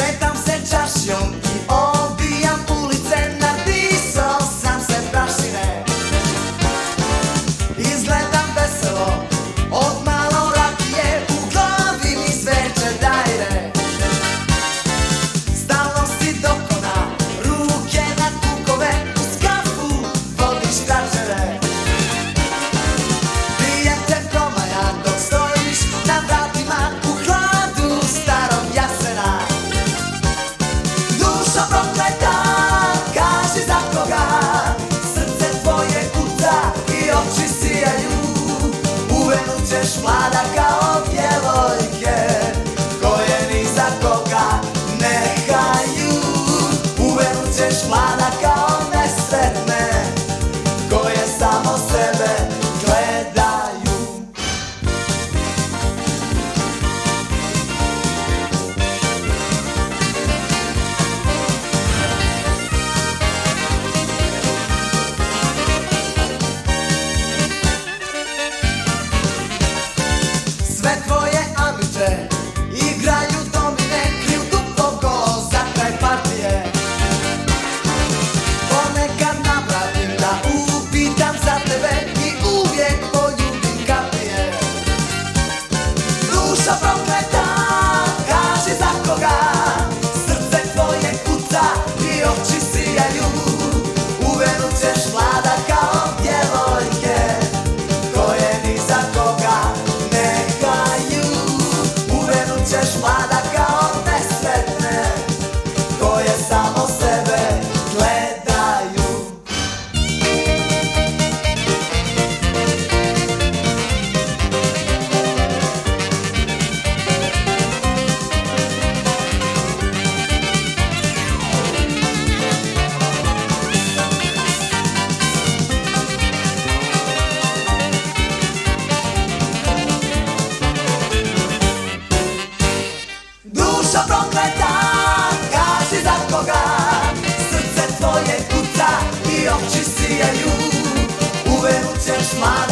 Szeptam se czasią i Dušo prokleta, kaži za koga. Srce tvoje kuca i oči sijaju. U ćeš mlada